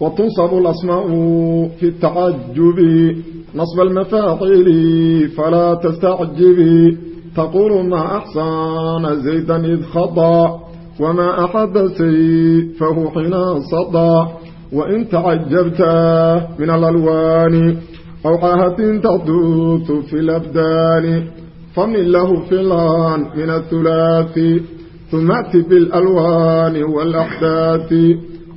وتنصب الأسماء في التعجب نصب المفاعيل فلا تستعجب تقول ما أحسن زيدا إذ خضى وما أحد سيفه حين صدى وإن تعجبت من الألوان أو عاهة تحدث في الأبدان فمن له فلان من الثلاث ثم أتي بالألوان والأحداث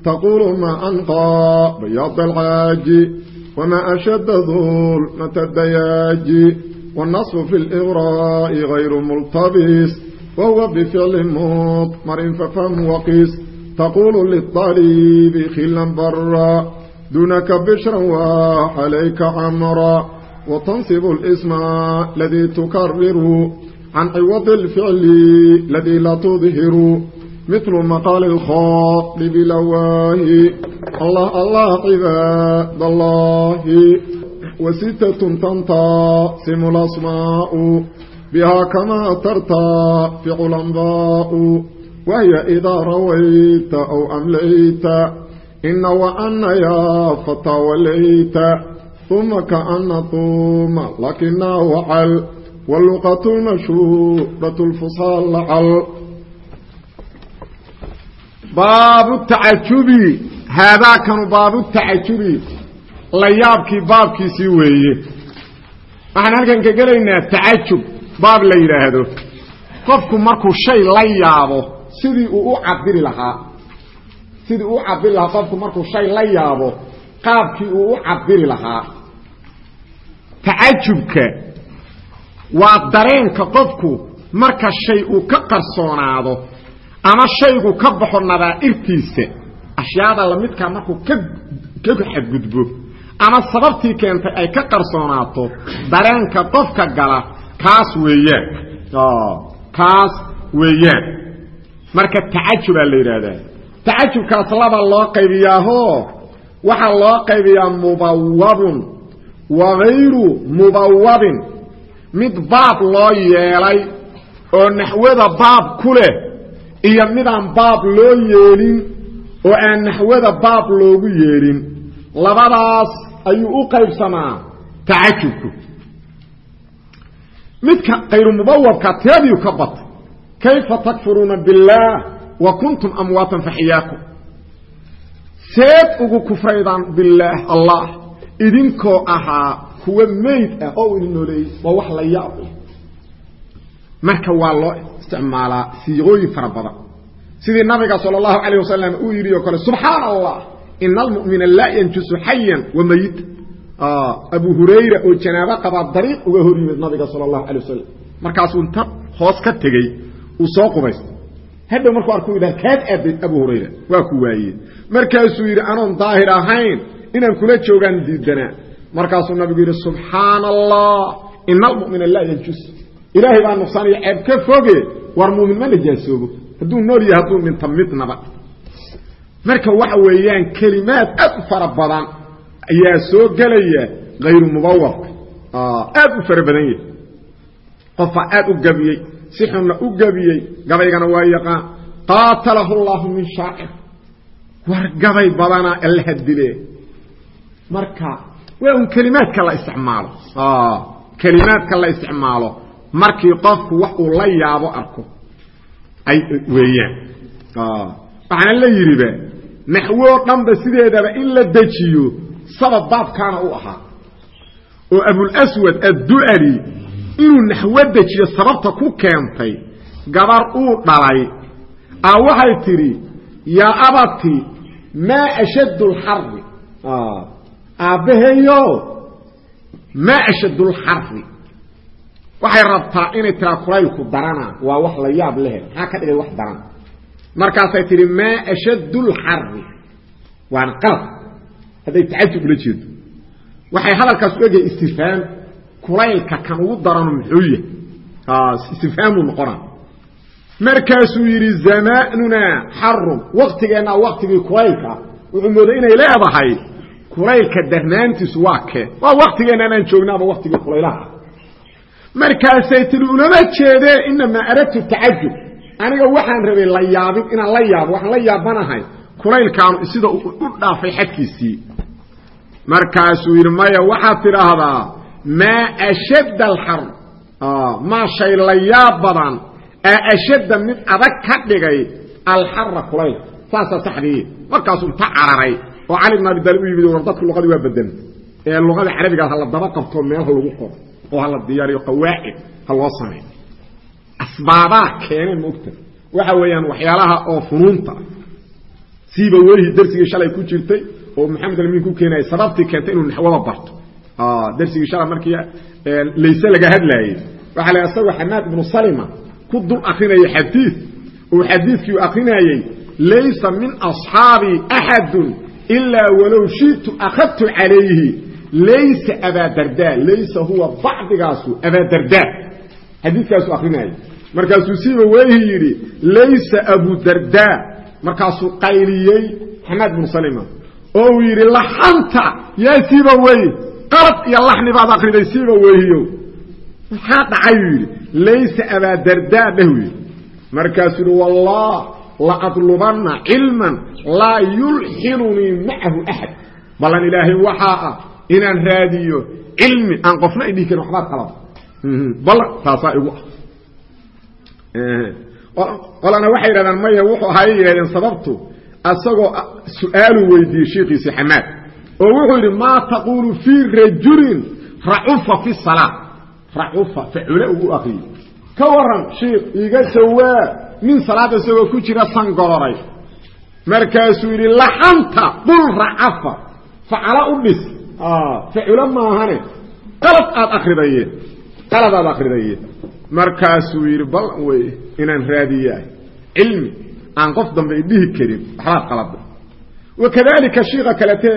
تقول ما أنقى بياض العاج وما أشد ظلمة الدياج والنصب في الإغراء غير ملتبس وهو بفعل مضمر ففهم وقيس تقول للطريب خلا برا دونك بشرا وحليك عمرا وتنصب الاسم الذي تكرر عن عوض الفعل الذي لا تظهر مثل مقال الخاطب بلواه الله الله عباد الله وستة تنتصم الأسماء بها كما ترتفع الأنباء وهي إذا رويت أو أمليت إن وأن يا فتى وليت ثم كأن ثم لكن وعل واللغة المشهورة الفصال لعل baabu tacajubi. Haadaakanu baabu tacajubi. Layaabkii baabkiisii weeye. Waxaan halkan ka gelaynaa tacajub baab la yidhaahdo. Qofku markuu shay la yaabo sidii uu u cabiri lahaa. Sidii uu u cabiri lahaa qofku markuu shay la yaabo qaabkii uu u cabiri lahaa. Tacajubka waa dareenka qofku marka shay uu ka qarsoonaado ama shaygu ka baxo nadaa'irtiisa ashyaada lamidkaa markuu ka xadgudbo ama sababtii keentay ay ka qarsoonaato dareenka qofka gala kaas weeyaan. Kaas weeyaan. Marka tacajubaa la yidhaahdaa. Tacajubkaas laba loo qaybiyaaho waxaa loo qaybiyaa mubawabun wa hayru mubawabin. Mid baab loo yeelay oo naxwada baab ku leh iyo midaan baab loo yeelin oo aan naxwada baab loogu yeelin labadaas ayuu u qaybsamaa tacajubku. Midka kayru mubawabka teediyu ka batay kayfa takfuruuna biاllaah wa kuntum amwaatan faxiyaakum seed ugu kufraydaan bilaah allah idinkoo ahaa kuwa meyd ah oo idin nooleeyey waa wax la yaab marka waa loo isticmaalaa siiqooyin fara badan sidii nabiga sal اlahu alayه wasalam uu yidhi oo kale subxaan allah ina almumina laa yanjusu xayan wa mayita abu hurayra oo janaabo qabaa dariiq uga hor yimid nabiga sal اlahu alay wasalam markaasuu inta hoos ka tegey uu soo qubaystay hadhow markuu arku yidhaha kaad aaday abu hurayra waa ku waayey markaasuu yidhi anoon daahir ahayn inaan kula joogaan diidanaa markaasuu nabigu yidhi subxaana allah ina almumina laa yanjus ilaahay baa nuqsaaniyo ceeb ka foge war muumin ma najaasoobo hadduu nool yahay hadduu dhinta midnaba. Marka waxa weeyaan kelimaad aad u fara badan ayaa soo gelaya hayru mubawabka aad u fara badan yahay. Qofaa aad u gabiyey si xunna u gabiyey gabaygana waa yaqaan qaatalahu llahu min shaacir markii qofku wax uu la yaabo arko. Ay weeyaan. Waxaana la yidhiba naxwoo dhanba sideedaba in la dejiyo sabab baabkaana u ahaa. Oo abulaswad addu'ali inuu naxwo dejiyo sababta ku keentay gabar uu dhalay. A waxay tidhi yaa abati maa ashaddu lxarri aabbaheeyo maa ashaddu lxarri waxay rabtaa inay tiraa kulaylku darana waa wax la yaab lehe maxaa ka dhigay wax daran? Markaasay tidhi maa ashaddu lxarri. Waana qalab hadday tacajub ula jeedo. Waxay hadalkaas u egyahay istifhaam. Kulaylka kan ugu darano muxuu yahay? Istifhaamuu noqona markaasuu yidhi zamaanunaa xarun waktigeennaa waktigii kulaylka wuxuu mooday inay leedahay kulaylka darnaantiisu waa kee. Waa waktigeenna anaan joogna ama waktigii kulaylaha markaasay tii ulama jeedee inamaa aradtu tacajub aniga waxaan rabay la yaabin inaan la yaabo waxaan la yaabanahay kulaylkaanu sida u dhaafay xadkiisii. Markaasuu yidhi maya waxaad tidhaahdaa maa ashadda alxar maa shay la yaab badan aa ashadda mid adag ka dhigay alxara kulayl saasaa saxdii. Markaasuu inta cararay oo cali bn abi u yimid war dadku luqadii waa badanta ee luqada carabigaas hala daba qabto meel ha lagu qoro oo hala diyaariyo qawaacid ha loo sameeyo asbaabaa keeneen maogta. Waxa weeyaan waxyaalaha oo funuunta. Siiba welihi darsigii shalay ku jirtay oo maxamed almiin ku keenayay sababtii keentay inuu naxwada barto. Darsigii shalay markii layse laga hadlaayey waxaa la isagoo xamaad ibnu salima ku dul akrinaya xadiid uu xadiidkii akrinayey laysa min asxaabii axadun ilaa walow shitu akhadtu calayhi laysa abaadarda laysa huwa bacdigaasu abaadarda xadiikaasu akrinayay markaasuu siiba weehi yidhi laysa abudarda markaasuu qayliyey xamaad bnu salima oo uu yidhi laxanta yaa siiba weye qalad iyo laxni baad akriday siiba weehiyo maxaa dhacayuu yidhi laysa abaadarda dheh yidhi markaasuu yidhi wallah laadlubanna cilman laa yulxinunii macahu axad ballan ilaahay waxaa ah inaan raadiyo cilmi aan qofna ay dhihi karin waxbaad qalada ballan taasaa igu ah. Qolana waxay yidhahdaan maya wuxuu ahaa yidhahdeen sababtu asagoo su'aalu weydiiyey shiikiisi xamaad oo wuxuu yidhi maa taquulu fii rajulin racufa fi salaa racufa facule ugu akriyey ka waran shiik iiga jawaab nin salaada isagoo ku jira sangororay markaasuu yidhi laxanta qul racafa facala u dhis faculo maahane. Qalad aad akridaye qalad aad akridaye markaasuu yidhi bal wey inaan raadiyaa cilmi aan qof dambe idhihi karin. Waxbaad qalada wakadalika shiika kalete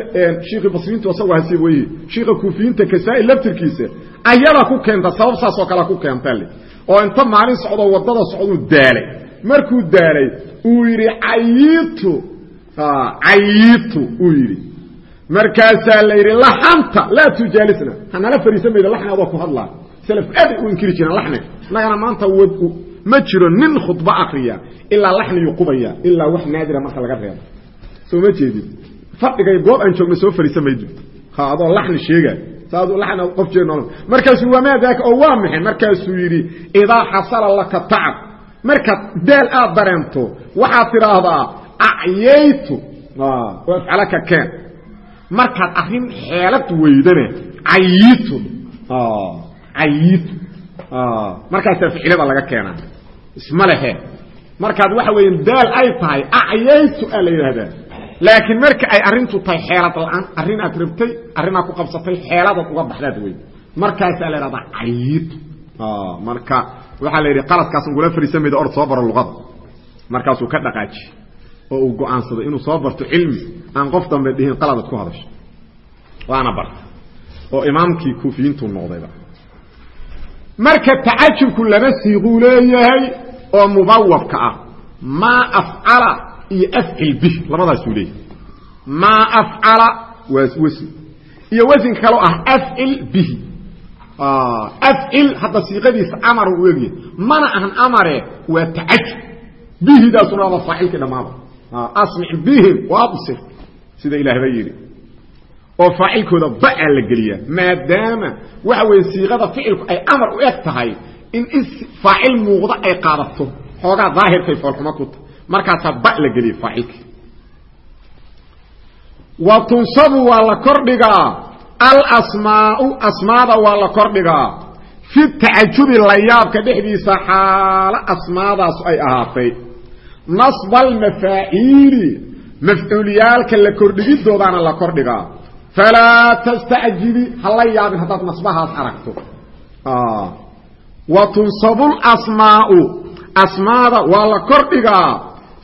shiikii basriintu asagoo hasiib weye shiika kuufiyiinta kasaa-i laftirkiisa ayada ku keenta sabab saasoo kale ku keenta le oo inta maalin socdoo waddada socduu daalay. Markuu daalay uu yidhi cayitu cayitu uu yidhi markaasaa la yidhi laxanta laa tujaalisna. Hanala fariisan mayda laxni adoo ku hadlaa salafku aaday u inkiri jireen laxniga innagana maanta ma jiro nin khudbo akriya ilaa laxniyuu qubaya ilaa wax naadira marka laga reebo. Soo ma jeedid fadhigay goob aan joogna soo fariisan maydo ha adoo laxni sheegay saasuu laxni qof jeed nool. Markaasuu wamaa daaka oo waa maxay? Markaasuu yidhi idaa xasala laka tacab. Markaad daal aad dareento waxaad tidhaahdaa acyaytu afcalaka keen markaad arrin xeelad weydane cayitu cayitu markaasaa ficilada laga keenaa. Isma lehe. Markaad waxa weya daal ay tahay acyaytu aa la yidhaahdaa laakiin marka ay arrintu tahay xeelad la'aan arrin aad rabtay arrinaad ku qabsatay xeeladaad uga baxdaad wey markaasaa la yidhahdaa cayitu marka waxaa la yidhi qaladkaas ugula fariisan mayda ord soo baro luqada markaasuu ka dhaqaaji oo uu go'aansaday inuu soo barto cilmi aan qof dambe dhihin qaladaad ku hadasho. Waana barta oo imaamkii kuufiyiintuu noqdayba. Marka tacajubku laba siiquu leeyahay oo mubawabka ah. Maa afcala iyo afcil bih. Labadaasuu leeyahay. Maa afcala waa wasin iyo wasinka kaloo ah afcil bihi afcil hadda siiqadiisa amar u egyahay mana ahan amare waa tacajub. Bihidaasuna waaba faacilkii dhammaaba asmic bihim waabsir sida ilaah ba yidhi. Oo faacilkooda baa la geliyaa maadaama waxa weeye siiqada ficilku ay amar u eg tahay in faacil muuqda ay qaadato. Xoogaa daahirkay foolxumo ku tahay markaasaa ba la geliya faacilkii. Wa tunsabu waa la kordhigaa alasmaau asmaada waa la kordhigaa fi tacajubi layaabka dhexdiisa xaalo asmaadaas ay ahaatay nasba almafaaciili mafcuuliyaalka la kordhigidoodaana la kordhigaa falaa tastacjibi ha la yaabin haddaad nasbahaas aragto. Wa tunsabu lasmaau asmaada waa la kordhigaa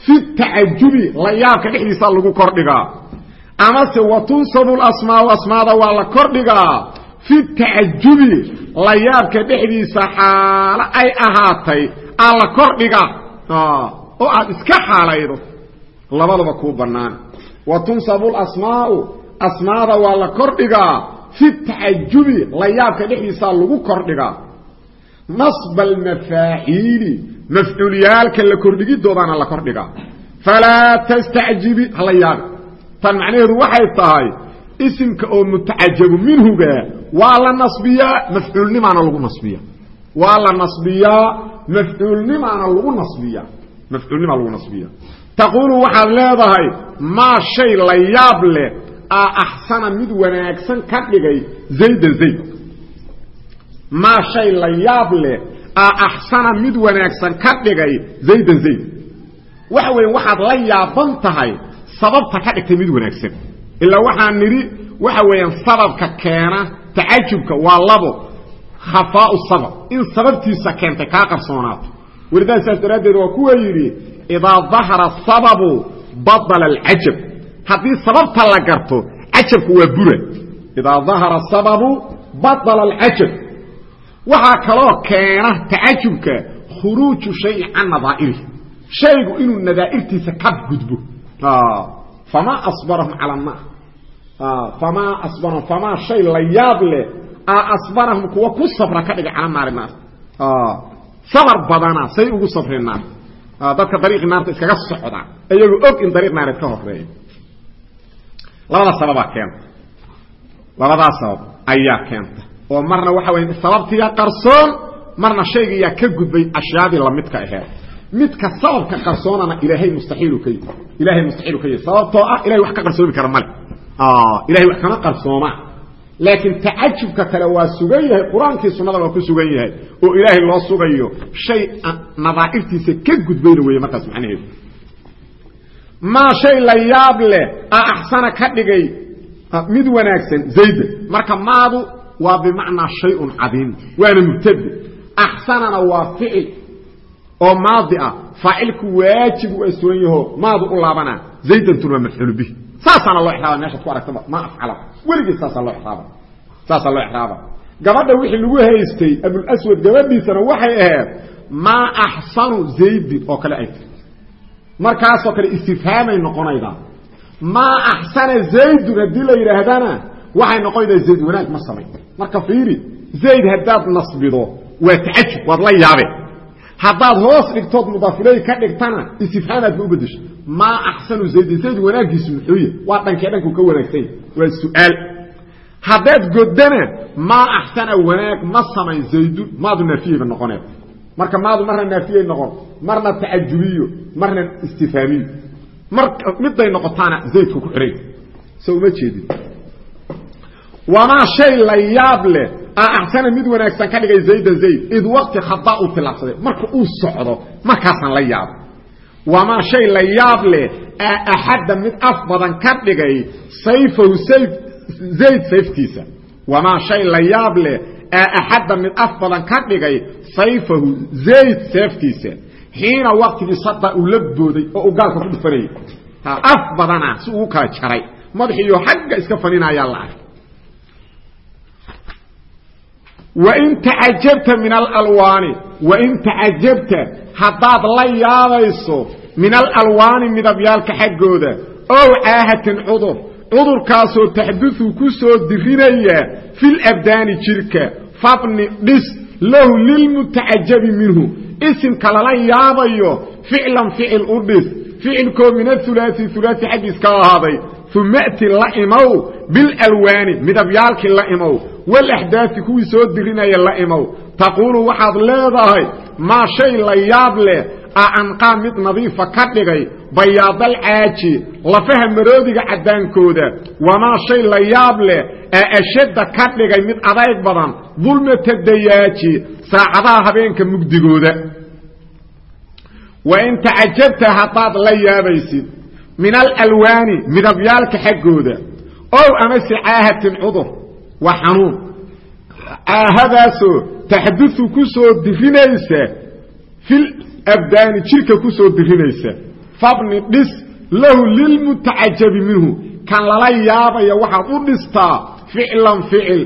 fi tacajubi layaabka dhexdiisa lagu kordhigaa amase watunsabu lasmaau asmaada waa la kordhigaa fi tacajubi layaabka dhexdiisa xaalo ay ahaatay. Aa la kordhigaa oo aad iska xaalaydo labadaba kuu bannaan. Watunsabu lasmaau asmaada waa la kordhigaa. Fi tacajubi layaabka dhexdiisaa lagu kordhigaa. Nasba almafaaciili mafcuulyaalka la kordhigidoodaana la kordhigaa. Falaa tastacjibi hala yaabi. Tan macnaheedu waxay tahay isimka oo mutacajabu minhuga waa la nasbiyaa mafcuulnimaana lagu nasbiya waa la nasbiyaa mafcuulnimaana lagu nasbiya mafcuulnimaa lagu nasbiya. Taquulu waxaad leedahay maa shay la yaab leh aa axsana mid wanaagsan ka dhigay zayda zayd. Maa shay la yaab leh aa axsana mid wanaagsan ka dhigay zaydan zayd. Waxa weeye waxaad la yaaban tahay sababta ka dhigtay mid wanaagsan. Ilaa waxaan nidhi waxa weeyaan sababka keena tacajubka waa labo khafaau sabab. In sababtiisa keentay kaa qarsoonaato welidaas saas daraaddeed waa kuwa yidhi idaa dahara sababu badala alcajab haddii sababta la garto cajabku waa bura. Idaa dahara sababu badala alcajab waxaa kaloo keena tacajubka khuruuju shayi can nadaa'irih shaygu inuu nadaa'irtiisa ka gudbo. Famaa asbarahum cala annaar famaa asbarahum famaa shay la yaab leh a asbarahum kuwa ku sabra ka dhigay cala naari naar sabar badana say ugu sabreen naar dadka dariiqii naarta iskaga socdaa iyagoo og in dariiq naareed ka horeeyo labada sababaa keenta. Labadaa sabab ayaa keenta. Oo marna waxa weya sababtiyaa qarsoon marna shaygiyaa ka gudbay ashyaadii lamidka aheed. Midka sababka qarsoonana ilaahay mustaxiilu ka yihi ilahay mustaxiilu ka yihi sababtoo ah ilahay wax ka qarsoomi kara male ilahay wax kama qarsoomaa laakiin tacajubka kale waa sugan yahay qur'aankii sunnada waa ku sugan yahay oo ilaahay loo sugayo shay nadaa'irtiisa ka gudbayna weeye markaas macnaheedu. Maa shay la yaab leh a axsana ka dhigay mid wanaagsan zayda. Marka maadu waa bimacnaa shayun cadiim waana mubtade axsanana waa ficil oo maadi ah faacilku waajib u asturan yaho maadu u laabana zaydantun waa mafcuul bih saasaana loo exraaba meeshaad ku aragtaba ma afcala. Weligeed saasaa loo exraaba saasaa loo exraaba gabadha wixii lagu haystay abulaswad gabadhiisana waxay ahayd maa axsanu zaydin oo kale ay tiri. Markaasoo kale istifhaamay noqonaydaa maa axsana zaydun haddii la yidhaahdana waxay noqonaydaa zayd wanaag ma samay marka fiiri zayd haddaad nasbido waa tacajub waad la yaabe haddaad hoos dhigtood mudaafiley ka dhigtana istifhaamaad ba u bedesho maa axsanu zaydin. Zayd wanaagiisu muxuuya waa dhankee dhanku ka wanaagsanya waa su'aal. Haddaad godana maa axsana wanaag ma samayn zaydun maadu naafiyeyba noqoneed marka maadu marna naafiyey noqon. Marna tacajubiyo marna istifhaamiyo. Mar miday noqotaana zaydku ku xihay so uma jeedin. Wamaa shay la yaab leh axsana mid wanaagsan ka dhigay zaydan zayd. Id waqti khadaa uu tilaabsaday. Marka uu socdo markaasaan la yaabo wamaa shay la yaab leh axadda mid af badan ka dhigay sayfahu sayf zayd sayfkiisa. Wamaa shay la yaab leh axadda mid af badan ka dhigay sayfahu zayd seeftiisa xiina waqtigii sada uu la booday oo uu gaalka ku dhufanayay af badana si ugu kala jaray. Madaxiiyo xagga iska faninayaa la arkay wain tacajabta min alalwaani wain tacajabta haddaad la yaabayso min alalwaani midabyaalka xaggooda ow caahatin cudur cudurkaasoo taxduثu ku soo dirinaya fil abdaani jirka fabni dhis lahu lilmutacajabi minhu isimka lala yaabayo ficlan ficil u dhis ficilkoo min aulaai ulaai xaggiis ka ahaaday uma ti la imow bilalwaani midabyaalkii la imow walaxdaai kuwii soo dirinaya la imow. Taquulu waxaad leedahay maa shay la yaab leh a anqaa mid nadiifa ka dhigay bayaadalcaaji lafaha maroodiga caddaankooda. Wamaa shay la yaab leh a ashadda ka dhigay mid adayg badan dulmata dayaaji saacadaha habeenka mugdigooda. Wain tacajabta haddaad la yaabaysid min alalwaani midabyaalka xaggooda. Ow amase caahatin cudur waa xanuun. Caahadaasoo taxduثu ku soo dirinaysa fil abdaani jirka ku soo dirinaysa. Fabni dhis lahu lilmutacajabi minhu. Kan lala yaabaya waxaad u dhistaa ficlan ficil.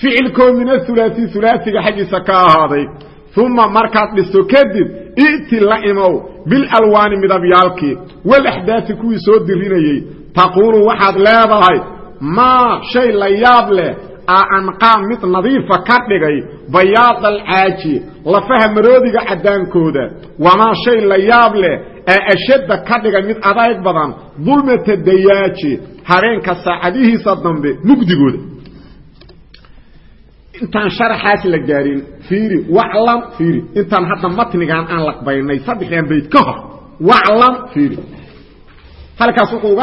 Ficilkoo min athulaai hulaasiga xaggiisa ka ahaaday. Uma markaad dhisto kadib i'ti la imow bilalwaani midabyaalkii. Walaxdaasi kuwii soo dirinayey taquulu waxaad leedahay maa shay la yaab leh a anqaa mid nadiifa ka dhigay bayaada alcaaji lafaha maroodiga caddaankooda. Wamaa shay la yaab leh ee ashadda ka dhigay mid adayg badan dulmata dayaaji habeenka saacadihiisa dambe mugdigooda. Intaan sharaxaas la gaarin fiiri waclam fiiri. Intaan hadda matnigan aan laqbaynay saddexdan bayd ka hor. Waclam fiiri. Halkaas wuxuu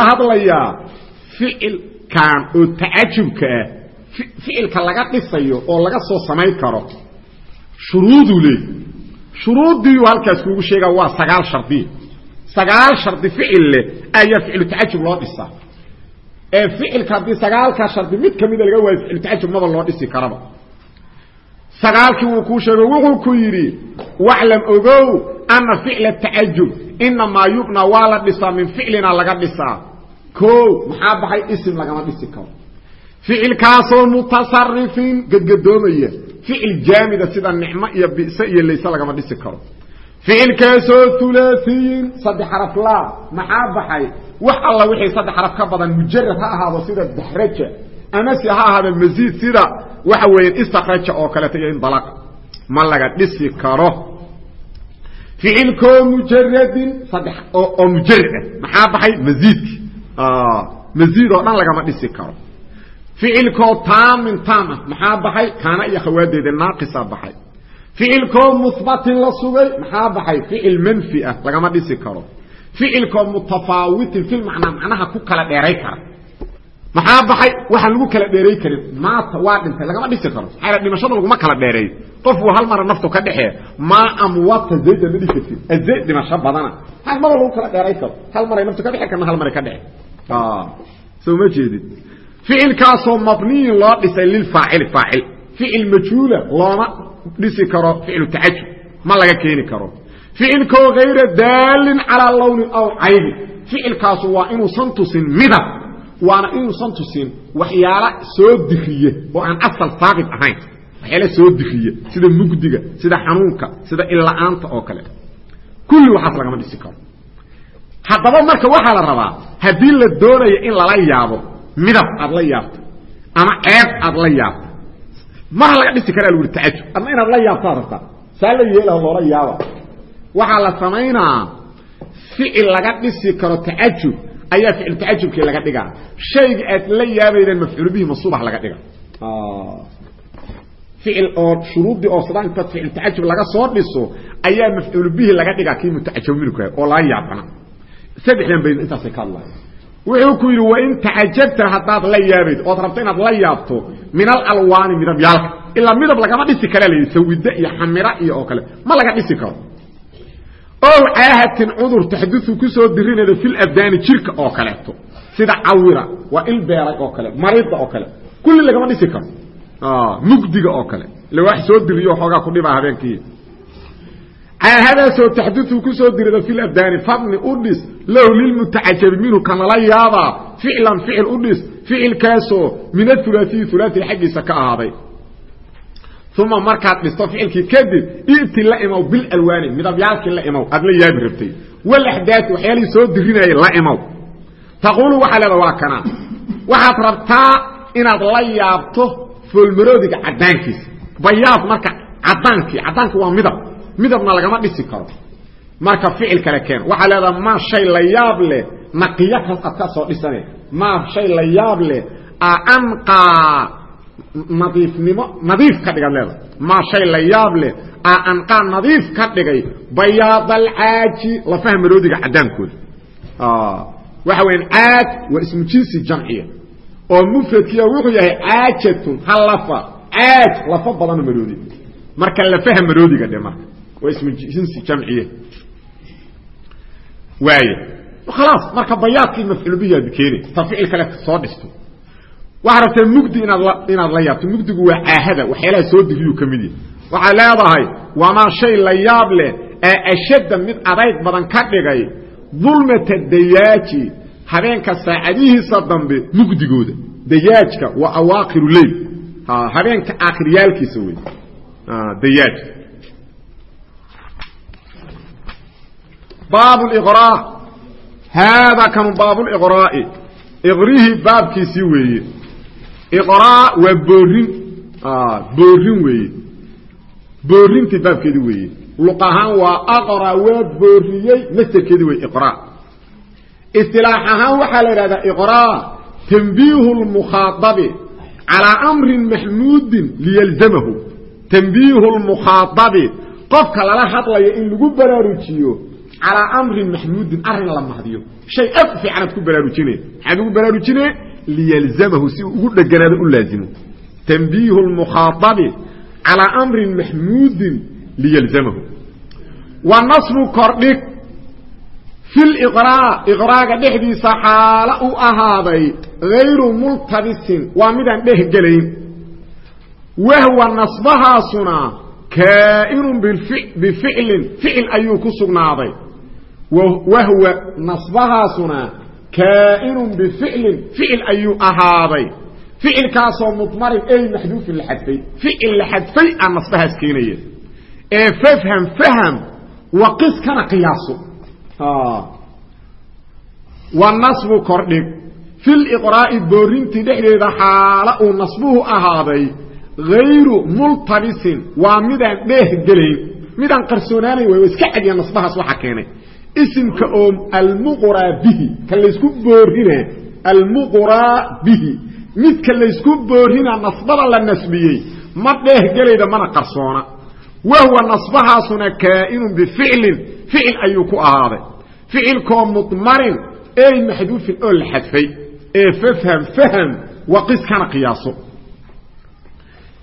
ficilkan oo tacajubka ah ficilka laga dhisayo oo laga soo samayn karo shuruuduu leey. Shuruuddiiu halkaas kuugu sheegaa waa sagaal shardiya sagaal shardi ficil leh ayaa ficlu tacajub loo dhisaa. Ee ficilka haddii sagaalkaa shardi mid ka mida laga waayo ficlu tacajub maba loo dhisi karaba. Sagaalkii wuu kuu sheego wuxuu ku yidhi waclam ogow ana ficla tacajub inamaa yubna waa la dhisaa min ficlina laga dhisaa o maxaa baxay? Isim lagama dhisi karo. Ficilkaasoo mutasarifin gedgadoomaya ficil jaamida sida nicmo iyo bise iyo layse lagama dhisi karo. Ficilkaasoo ulaaiyin saddex xaraf maxaa baxay? Wax alla wixii saddex xaraf ka badan mujarad ha ahaado sida daxraja amase ha ahaado masiid sida waxa weeye istakraja oo kaleeto iyo indalaq ma laga dhisi karo. Ficilkoo mujaradin saddex oo mujarad ah. Maxaa baxay? Masiidki masiid oo dhan lagama dhisi karo. Ficilkoo taamin taam ah maxaa baxay? Kaana iyo khawaadeeda naaqisa baxay. Ficilkoo muhbatin la sugay maxaa baxay? Ficil manfi ah lagama dhisi karo. Ficilkoo mutafaawitin fil macnaa macnaha ku kala dheeray kara. Maxaa baxay? Waxaan lagu kala dheeray karin maata waa dhintay lagama dhisi karo. Maxaa dhimashada laguma kala dheereeyo qofuu hal mara naftu ka dhexee maa amwata zayda ma dhihi azayd dhimasho badana. Hal mara lagu kala dheeray karo. Hal maray naftu ka dhexe karna hal maray ka dhexe soo ma jeedid ficilkaasoo mabniyin loo dhisay lilfaacili faacil. Ficil majhuula looma dhisi karo ficlu tacajub ma laga keeni karo. Ficilkoo hayra daalin calaa lawnin aw caybin ficilkaasu waa inuusan tusin midab waana inuusan tusin waxyaala soo diriye oo aan asal saabit ahayn. Waxyaala soo diriye sida mugdiga sida xanuunka sida illa-aanta oo kale. Kulli waxaas lagama dhisi karo haddaba marka waxaa la rabaa haddii la doonayo in lala yaabo midab aad la yaabto ama ceeb aad la yaabto maha laga dhisi karaa lui tacajub adna inaad la yaabtaad rabtaa saa la yeelaha loola yaaba. Waxaa la samaynaa ficil laga dhisi karo tacajub ayaa ficil tacajubkii laga dhigaa. Shayga aad la yaabaydeen mafcuul bihi masuubax laga dhiga ficil oo shuruuddii oo sada intaad ficil tacajub laga soo dhiso ayaa mafcuul bihi laga dhigaa kii mutacajab minka oo laga yaabana saddexdan bayd intaasay ka hadlaya wuxuu ku yidhi wain tacajabta haddaad la yaabayd ood rabto inaad la yaabto min alalwaani midabyaalka ilaa midab lagama dhisi karaa la yidhi sawide iyo xamira iyo oo kale ma laga dhisi karo. Ow caahatin cudur taxdusu ku soo dirinayda fil abdaani jirka oo kaleeto sida cawira waa il beeray oo kale marida oo kale kulli lagama dhisi karo. Mugdiga oo kale ila wax soo diriyo xoogaa ku dhibaa habeenkii. Caahadaasoo taxdusu ku soo dirida fil abdaani fadni u dhis lahu lilmutacajabi minhu kan lala yaabaa ficlan ficil u dhis ficilkaasoo min aulaaiyi ulaai xaggiisa ka ahaaday. Uma markaad dhisto ficilkii kadib i'ti la imow bilalwaani midabyaalkii la imow aad la yaabi rabtay. Walaxdaai waxyaalihii soo dirinayay la imow. Taquulu waxaa leeda waa kana. Waxaad rabtaa inaad la yaabto foolmaroodiga caddaankiisa. Bayaad marka caddaankii caddaanki waa midab. Midabna lagama dhisi karo marka ficil kale keen. Waxaa leedaha maa shay la yaab leh naqiya kas aad ka soo dhisane. Maa shay la yaab leh aanqaa nadiifnimo nadiif ka dhigaad leedahay. Maa shay la yaab leh aanqaa nadiif ka dhigay bayaadalcaaji lafaha maroodiga caddaankooda waxa weyan caaj waa ismu jinsi jamciya oo mufradkiya wuxuu yahay caajatun hal lafa caaj lafa badano maroodi. Marka lafaha maroodiga dhe marka waa ismu jinsi jamciye waay khalaas marka bayaadkii mafcuul bihiaad keeni ta ficil kale soo dhisto. Waxaa rabtaa mugdi inaad la yaabto mugdigu waa caahada waxyaalaha soo diriyuu ka mid yahay. Waxaad leedahay wamaa shay la yaab leh ee ashadda mid adayg badan ka dhigay dulmata dayaaji habeenka saacadihiisa dambe mugdigooda. Dayaajka waa awaakiru leyl. Habeenka aakiryaalkiisa wey dayaajka baab liqraa haadaa kanu baabulqraa'i iqrihii baabkiisii weeye. Iqraa waa boorin. Boorin weeye. Boorintii baabkeedi weeye. Luq ahaan waa aqra waa booriyey. Masderkeedi wey iqraa. Istilaax ahaan waxaa la idhahdaa iqraa tanbiihu lmukhaadabi calaa amrin maxmuudin liyalzamahu. Tanbiihu lmukhaadabi qofka lala hadlayo in lagu baraarujiyo calaa amrin maxmuudin arrin la mahdiyo. Shay aad fiicanaad ku baraarujine. Maxaad ugu baraarujine? Liyalzamahu si ugu dheganaado u laazimo. Tanbiihu lmukhaadabi calaa amrin maxmuudin liyalzamahu. Wa nasbu kordhig. Fi liqraa iqraaga dhexdiisa xaalo u ahaaday hayru multabisin waa midaan dhehgelayn wahwa nasbahaasuna kaa'inun bificlin ficil ayuu ku sugnaaday wahwa nasbahaasuna kaa'inun bificlin. Ficil ayuu ahaaday. Ficilkaasoo mudmarin ey maxduufin la xadfay. Ficil la xadfay aa nasbahaas keenaya ee fafham faham wa qiskana qiyaaso wa nasbu kordhig. Fi liqraa'i boorintii dhexdeeda xaalo uu nasbuhu ahaaday hayru multabisin waa midaan dheeh gelayn midaan qarsoonaanayn way keenay isimka oo almuqraa bihi ka laysku boorina almuqraa bihi. Midka laysku boorina nasbada la nasbiyey ma dheeh gelayda mana qarsoona. Wahwa nasbahaasuna kaa'inun bificlin ficil ayuu ku ahaaday. Ficilkoo mudmarin ey maxduufin oo la xadfay. Ee fafham faham wa qiskana qiyaaso.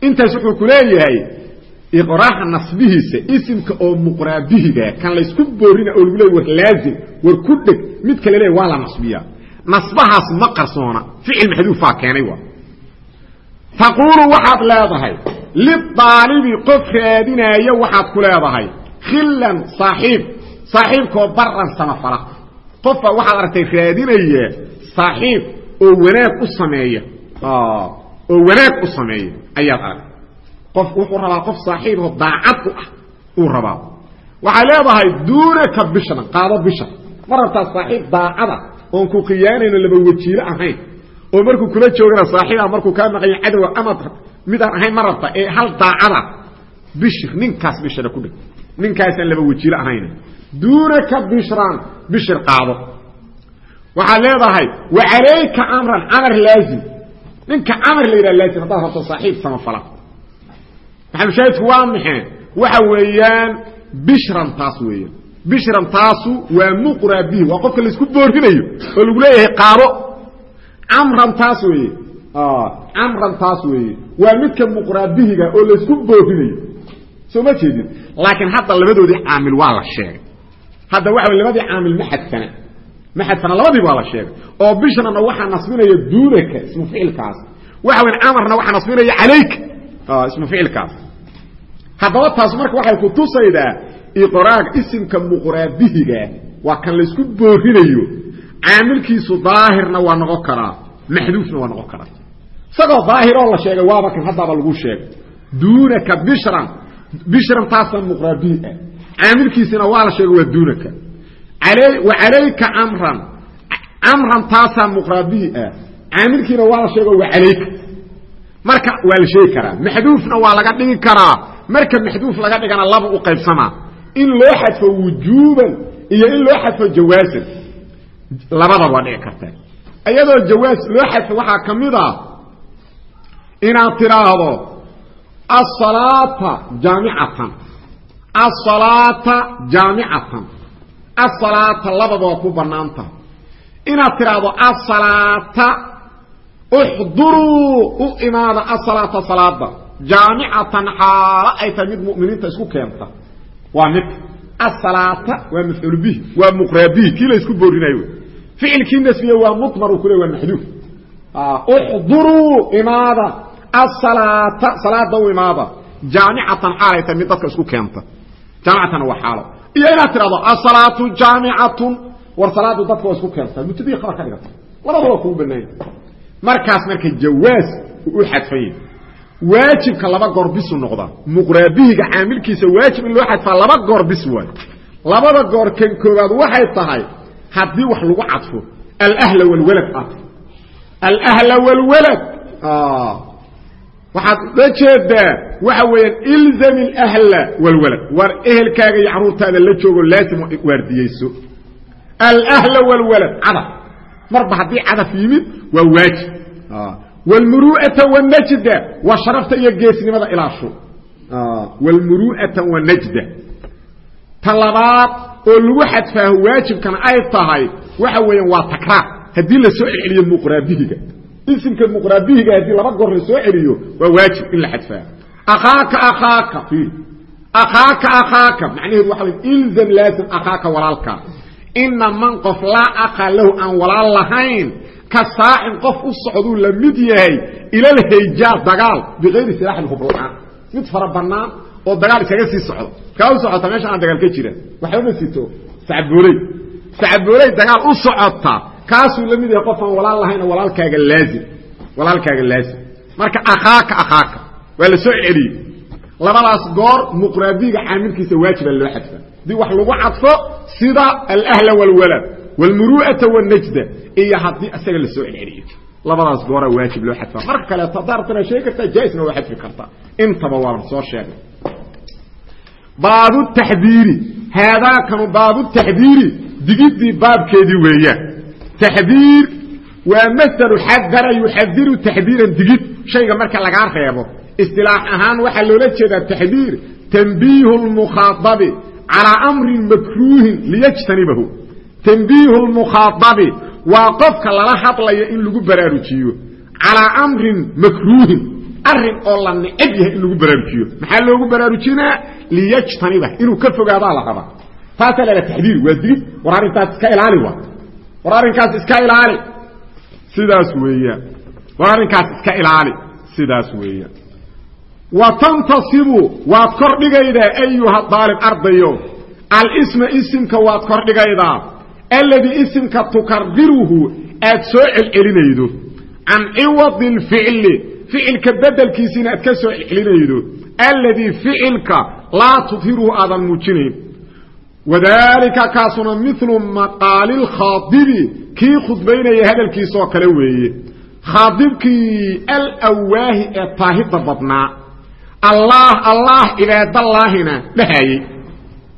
Intaas wuxuu ku leeyahay iqraaha nasbihiisa isimka oo muqraabihiga kan laysku boorina oo lagu leey war laazim war ku dheg mid kale leey waa la nasbiyaa. Nasbahaas ma qarsoona ficil maxduufaa keenay waa. Taquulu waxaad leedahay liaalibi qof raadinaaya waxaad ku leedahay khillan saaxiib saaxiibkoo baran samafala qofba waxaad aragtay raadinaya saaxiib oo wanaag u sameeya oo wanaag u sameeya ayaad aragtay qof wuxuu rabaa qof saaxiiboo daacad u ah uu rabaa. Waxay leedahay duunaka bishran qaado bishar ma rabtaa saaxiib daacada oon ku khiyaanayno laba wajiilo ahayn. Oo markuu kula joogana saaxiiba markuu kaa maqanya cadowa ama midaan ahayn ma rabta ee hal daacada bishir ninkaas bishra ku dhig. Ninkaasaan laba wajiilo ahayn duunaka bishran bishir qaado. Waxaad leedahay wa calayka camran camar laazim. Ninka camar la yidhaha laazim haddaad rabto saaxiib samafala maxalushaahidku waa maxee waxa weeyaan bishran taas weeyaan. Bishran taasu waa muqraa bihi waa qofka la isku boorinayo oo lagu leeyahay qaado camran taas weeye camran taas weeye waa midka muqraabihiga oo laysku boorinayo. Soo ma jeedin? Laakiin hadda labadoodii caamil waa la sheegay. Hadda waxa wey labadii caamil ma xadfana ma xadfana labadiiba waa la sheegay. Oo bishrana waxaa nasbinaya duunaka ismu ficilkaas waxa weyn camarna waxaa nasbinaya calayka ismu ficilkaas haddaba taas marka waxay ku tusaydaa iqraag isimka muqraabihiga waa kan laysku boorinayo caamilkiisu daahirna waa noqon karaa maxduufna waa noqon karaa isagoo daahiroo la sheegay waaba kan haddaaba lagu sheegay duunaka bishran bishran taasna muqraabihi ah caamilkiisina waa la sheegay waa duunaka wa calayka camran camran taasaa muqraabihi ah caamilkiina waa la sheego waa calayka marka waa la sheegi karaa. Maxduufna waa laga dhigi karaa. Marka maxduuf laga dhigana laba u qaybsamaa in loo xadfo wujuuban iyo in loo xadfo jawaasan. Labadaba waa dhici karta. Iyadoo jawaas loo xadfo waxaa ka mid a inaad tidhaahdo asalaata jaamicatan. Asalaata jaamicatan. Asalaata labada waa ku bannaan tahay. Inaad tidhaahdo asalaata uxduruu u imaada asalaata salaada. Jaamicatan xaalo ay tahay mid muminiinta isku keenta. Waa mid asalaata waa mafcuul bihi waa muqraabihi kii la isku boorinayo. Ficilkii nasbiye waa mudmar uu ku le waa maxduuf uxduruu imaada asalaata salaada u imaada. Jaamicatan xaal ay tahay mid dadka isku keenta. Jaamicatana waa xaalo. Iyo inaad tidhahdo asalaatu jaamicatun war salaadu dadka waa isku keentaa mubtadii khabar ka dhigata labada waa kugu banaanya markaas marka jawaas u xadfanya waajibka laba goor bisu noqdaa muqraabihiga caamilkiisa waajib in loo xadfaa laba goor bis waayo labada goor kan koobaad waxay tahay haddii wax lagu cadfo alahla walwalad ah. Alahla walwalad waxaad la jeedaa waxa weeyaan ilzam alahla walwalad. War ehelkaaga iyo caruurtaada la joogo laazim waardiyeyso alahla walwalad cadaf marba haddii cadaf yimid waa waajib. Wlmuru'ata wanajda waa sharafta iyo geesnimada ilaasho wlmuru'ata wanajda ta labaad oo lagu xadfaaho waajibkana ay tahay waxa weeyaan waa takraar. Haddii la soo celceliyo muqraabihiga isimka muqraabihiga haddii laba goor la soo celiyo waa waajib in la xadfaaho. Akhaaka akhaaka akhaaka akhaaka. Macnaheedu wey ilzam laazim akhaaka walaalkaa ina man qof laa akha lahu aan walaal lahayn ka saacin qof u socduu la mid yahay ilalhayjaa dagaal biayri silaaxin hubla-aan mid fara banaan oo dagaal iskaga sii socdo. Kaa u socota meesha aan dagaal ka jira waxbama sito sacbooley dagaal u socota. Kaasuu la mid yahay qof aan walaal lahayna walaalkaaga laazim. Walaalkaaga laazim. Marka akhaaka akhaaka. Waa la soo celiyey. Labadaas goor muqraabiga caamilkiisa waajiba loo xadfa haddii wax lagu cadfo sida alahla walwalad wlmuru'ata wanajda iyo haddii isaga la soo celceliyo. Labadaas gooraa waajib loo xadfaa. Marka kaleeto haddaa rabtana sheegi kartaa jaaisna waa xadfi kartaa intaba waan soo sheegnay baabu taxdiiri. Haadaakanu baabu taxdiiri. Digidii baabkeedii weeyaan taxdiir waa masdaru xadara yuxadiru taxdiiran digid. Shayga marka lagaa reebo istilaax ahaan waxaa loola jeedaa taxdiir tanbiihu lmukhaadabi calaa amrin makruuhin liyajtanibahu. Tanbiihu lmukhaadabi waa qofka lala hadlaya in lagu baraarujiyo. Calaa amrin makruuhin arrin oo la neceb yahay in lagu baraarujiyo. Maxaa loogu baraarujinaa liyajtaniba inuu ka fogaadaa la rabaa. Taasaa la taxdiir waa digid war arrintaas iska ilaali wa war arrinkaas iska ilaali. Sidaas weeyaan war arrinkaas iska ilaali. Sidaas weeyaan wa tantasibu waad kordhigaydaa ayuha daalib ardayo. Alisma isimka waad kordhigaydaa alladii isimka tukariruhu aad soo celcelinaydo. Can ciwadi اlficli ficilka bedelkiisiina aad ka soo celcelinaydo. Alladii ficilka laa tudhiruhu aadan muujinayn wadaalika kaasuna milu maqaali lkhaadibi kii khudbaynaya hadalkiisaoo kale weeye. Khaadibkii alawaahi ee taahida badnaa allah allah cibaadallaahina dhahayey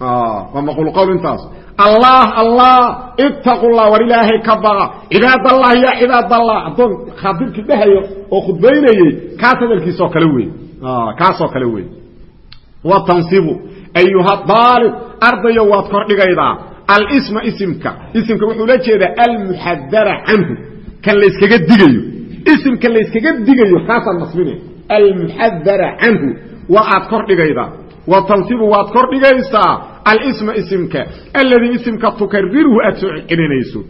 waa maqul qowl intaas allah allah ittaqu llah war ilaahay ka baqa. Cibaadallah ya cibaadallah addoon khaadibkii dhahayo oo khudbaynayey kaas hadalkiisoo kale wey kaasoo kale wey wa tansibu ayuha daalib ardayo waad kordhigaydaa alsma isimka. Isimka wuxuu la jeedaa almuxadara canhu. Kan layskaga digayo. Isimka layskaga digayo kaasaad nasbinay almuxadara canhu waa aad kordhigaydaa wa tansibu waad kordhigaysaa alsma isimka alladii isimka tukariruhu aad soo celcelinayso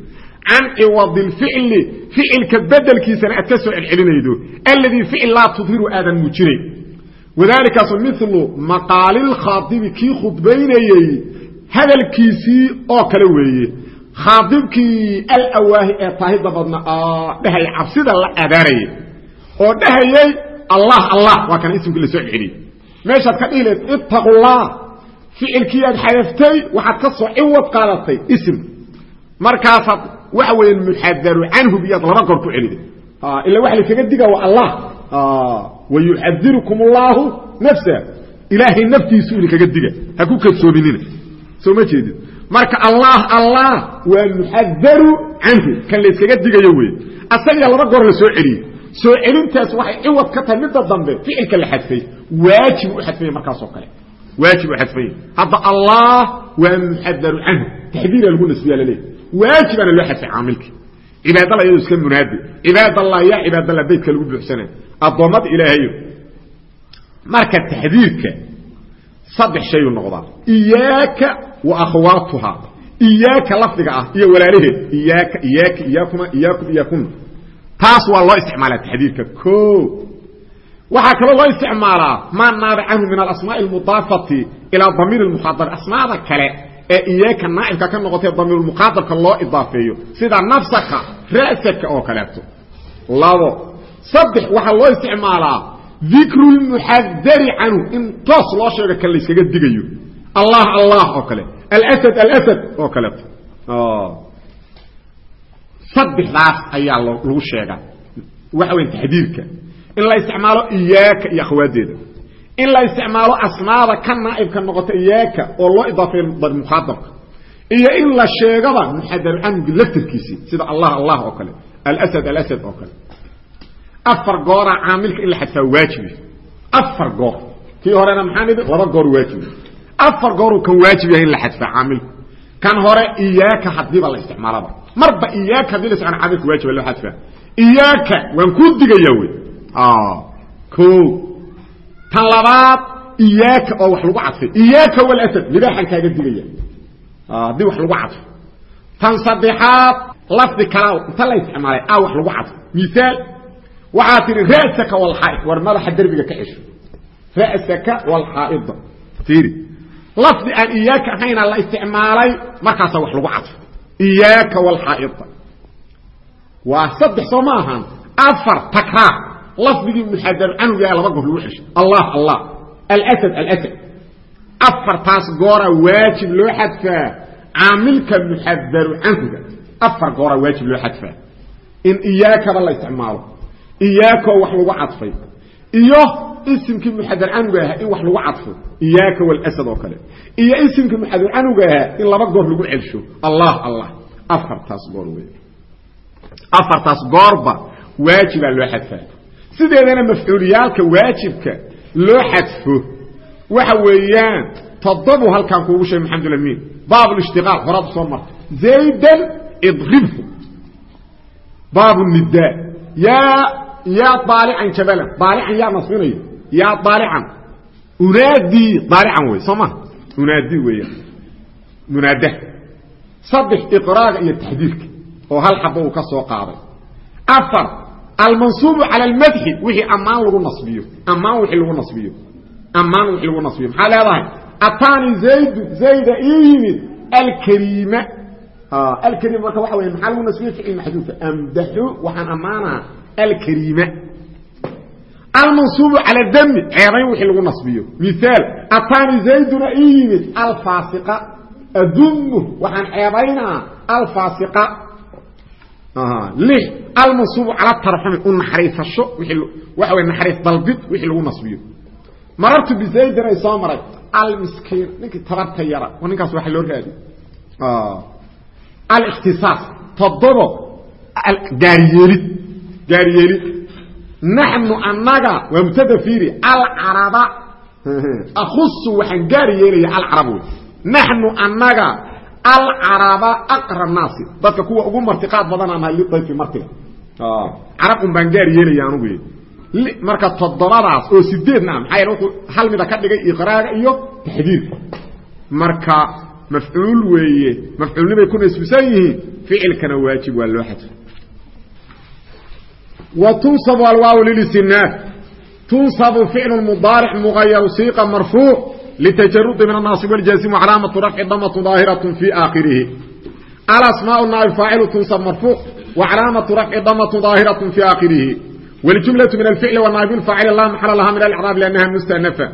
can ciwadi lficli ficilka bedelkiisana aad ka soo celcelinaydo alladii ficil laa tudhiru aadan muujinayn wadaalikaasu milu maqaali lkhaadibi kii khudbaynayey hadalkiisii oo kale weeye khaadibkii alawaahi ee taahida badna dhahay cabsida la allah allah. Waa kana isimkii la soo celceliyey meeshaad ka dhihi leed ittaqu llah ficilkii aad xadaftay waxaad ka soo ciwad qaadatay ism markaasaad waxa weya muxadaru canhu biyaad laba goor ku celida ila waxa lakaga diga waa allah. Wayuxadirukum allaahu nafsa. Ilaahay naftiisu idinkaga diga. Ha ku kadsoominina soo ma jeedid marka allah allah waa muxadaru canhu. Kan layskaga digayo wey asagaa laba goor la soo celiyey soo celintaas waxay ciwad ka tahay midda dambe ficilka la xadfay waajib u xadfaya markaasoo kale. Waajib u xadfanya hadda allah waa muxadaru canhu. Taxdiira lagu nasbiya laleeyahy waajibana loo xadfay caamilkii cibaadalla iyado iska munaadi. Cibaadallah yaa cibaadallah baydka lagu buuxsanay addoommada ilaahayo marka taxdiirka saddex shayuu noqdaa iyaaka wa akhawaatuha iyaaka lafdiga ah iyo walaalaheed. Iyaaka iyaaka iyaakuma iyaakum iyaakuna taas waa loo isticmaala tadiirka o waxaa kaloo loo isticmaalaa maa naaba canhu min alasmaai اmudaafati ilaa damiir muaadar asmaada kale ee iyaaka naaibka ka noqotee damiirmuqaadarka loo idaafeeyo sida nafsaka rasaka oo kaleeto. Labo saddex waxaa loo isticmaalaa dikru lmuxadari canhu in toos loo sheego kan layskaga digayo. Allah allah oo kale. Alasad alasad oo kaleeto saddexdaas ayaa lagu sheegaa. Waxa weya taxdiirka in la isticmaalo iyaaka iyo akhwaadeeda in la isticmaalo asmaada ka naa'ibka noqota iyaaka oo loo idaafeeyo mukhaaabka iyo in la sheegaba muxadaru canhugi laftarkiisii sida allah allah oo kale. Alasad alasad oo kale. Afar gooraa caamilka in la xadfaa waajibi afar goor. Kii horena maxaa nidhi? Laba goor waajibi afar gooruu kan waajib yahay in la xadfaa caamilku kan hore iyaaka hadiiba la isticmaalaba. Marba iyaaka haddii la caamilka waajiba loo xadfaa iyaaka waan ku digaya wey o tan labaad iyaaka oo wax lagu cadfay. Iyaaka walasad libaaxan kaaga digaya haddii wax lagu cadfo. Tan saddexaad lafdi kalaa inta la isticmaalay a wax lagu cadfo. Miaal waxaa tihi ra'saka walxaaid war madaxa derbiga ka cesho ra'saka walxaaida tiiri lafdi aan iyaaka ahayna la isticmaalay markaasaa wax lagu cadfo iyaaka walxaaida waa saddex soo ma ahaan afar takraar. Lafdigii muxadaru canhuga laba goor lagu cesho allah allah. Alasad alasad. Afartaas gooraa waajib loo xadfaa caamilka muxadaru canhuga afar gooraa waajib loo xadfaa in iyaakaba la isticmaalo. Iyaaka oo wax lagu cadfay iyo isimkii muxadar canuga ahaa in wax lagu cadfo iyaaka walasad oo kale. Iyo isimkii muxadar canuga ahaa in laba goor lagu celsho. Allah allah. Afartaas goor wey afartaas goorba waajibaa loo xadfaa. Sideedana mafcuuliyaalka waajibka loo xadfo waxa weeyaan toddobu halkaan kuugu sheegay maxamdul amin baab lishtiqaal horaad soo marta. Zaydan idribhu baab nidaa yaa yaa aalican jabalan. Aalican yaa nasbinaya yaa aalican unaadii aalican wey soo unaadi weeyaan munaada. Saddex iqraaga iyo taxdiidka oo hal xaba ka soo qaaday. Afar almansuubu cala almadxi wixii ammaan lagu nasbiyo. Ammaan wixii lagu nasbiyo. Ammaan wixii lagu nasbiyo. Maxaa leedahay? Ataani zaydu zayda ii yimid alkariima. Alkariim marka waxa weya maxaa lagu nasbiye ficil maxduufa? Amdaxu waxaan ammaanaa alkariima almansuubu cala dami ceebayn wixii lagu nasbiyo. Miaal ataani zayduna ii yimid alfaasiqa adumu waxaan ceebaynaa alfaasiqa. Lix almansuubu cala tarxumi u naxariisasho waxa wey naxariis dalbid wixii lagu nasbiyo. Marartu bizaydin ay soo maray almiskiin ninkii tabarta yara ninkaas waxa loo raadi. Alikhtisaas toddobo gaariyeelid gaariyeelid naxnu annaga waa mubtada fiiri alcaraba akusu waxaan gaari yeelaya alcarab wey naxnu annaga alcaraba aqra naasi dadka kuwa ugu martiqaad badanaan nahay lidayfi martiga carab un baan gaari yeelaya anugu marka toddobadaas oo sideedna maxaa yeele wuxuu hal mida ka dhigay iqraaga iyo taxdiidka marka mafcuul weeye mafcuulnimay ku nasbisan yihiin ficilkana waajib waa loo xadfa wa tunsabu alwaaw lilistinaaf tunsabu ficlu mudaaric mugayaru siiqa marfuuc litajarudi min annaasib waljaasim calaamatu rafci damatu daahiraة fi aakhirihi alasmaa naaib faacilu tunsab marfuuc wacalaamatu rafci damatu daahiraة fi aakhirihi wاljumlaة min alficli wanaaib اfaacil la maxala laha min alcraab lannaha mustanafa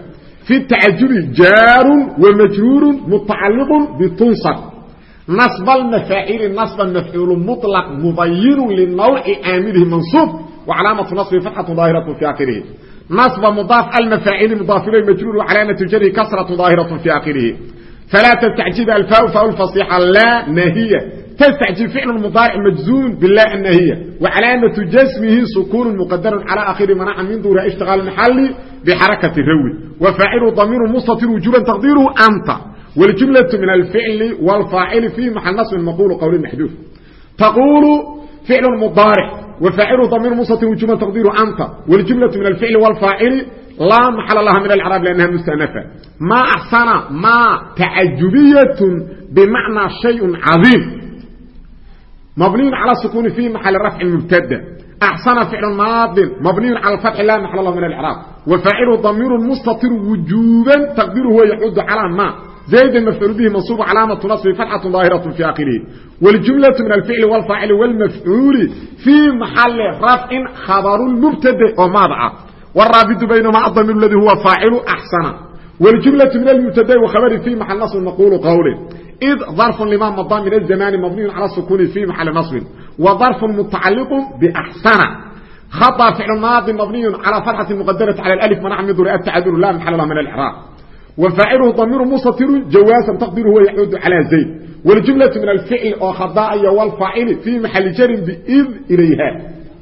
fi tacajubi jaaru wamajruuru mutacaliq btunsab naصb اmafaacili naصba mafcuul muطlq mubayinu linawci aamilihi mansuub wacalaamatu naصbi fatxatu daahiraة fi aakhirihi naصba mudaaf almafaacili mudaaf ilay majruur wacalaamatu jarhi kasraة daahiraة fi aakhirihi falaa tstacjib alfaa faau fasixa laa nahiya tstacjib ficl mudaaric majzuum bila nahiya wacalaamatu jasmihi sukun mqadaru calى akhiri manaca min duura ishtiqaal maxali bxarakati rawi wafaacilu damiiru mustatir wujuban taqdiiruhu anta wاljumlaة min alficli wاlfaacili fi maxal naصbi maqulu qowli maxduuf taqulu ficl mudaaric wafaacilu damiir mustatir wujuban taqdiiru anta wاljumlaة min alficli wاlfaacili laa maxala laha min alcraab lannaha mustanafa ma axsana ma tacajubiyaة bmacnaa shay cadiim mabniyu calى sukuni fi maxali rafci mubtada axsana ficlu maadin mabniyu calى fatxi la maxal lahu min alcraab wafaacilu damiiru mustatir wujuban taqdiruhu yacuudu calى ma زayda mafcuul bihi mansuub calaamatu naصbi fatxatu daahiraة fi akhirihi wاljumlaة min alficli wاlfaacili wاlmafcuuli fii maxali rafcin khabaru mubtade oo maada ah wاraabidu baynahuma adamiir اladii huwa faacilu axsana wاljumlaة min almubtadai wkhabari fi maxal naصbi maqulu qowle id ظarف lma madى min الزamani mabniyu calى sukuni fi maxali naصbin وظarف mutacaliq baxsana haطa ficl maadi mabniyu calى fatxati mqadaraةi calى اأlf manac min duri atacadul la maxal lah min اlcraab وفاacلhu ضمير مstir jawاaزا تقديr huwa يعuud عalى زayd والجuملة min الفعل oo khadاaya والفاacل في maحaل jrin bd ilayha